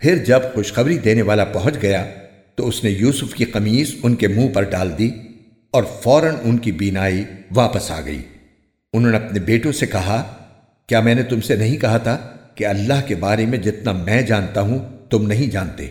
پھر جب خوشخبری دینے والا پہنچ گیا تو اس نے یوسف کی قمیص ان کے منہ پر ڈال دی اور فوراً ان کی بینائی واپس آ گئی۔ انہوں نے اپنے بیٹوں سے کہا، کیا میں نے تم سے نہیں کہا تھا کہ اللہ کے بارے میں جتنا میں جانتا ہوں تم نہیں جانتے؟